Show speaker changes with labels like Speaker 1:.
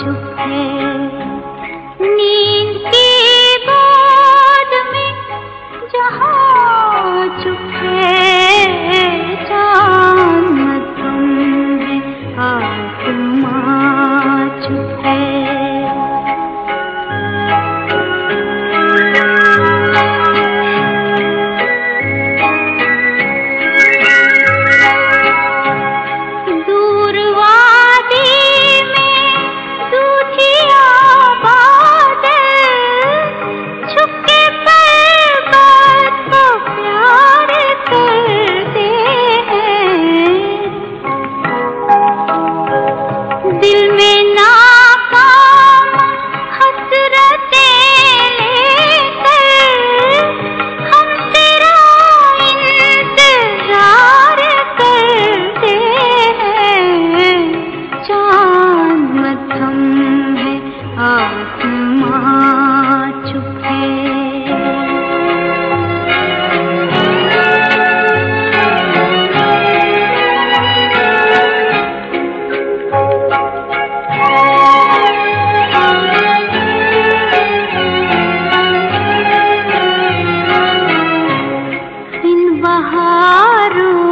Speaker 1: चुप है ಯಾರು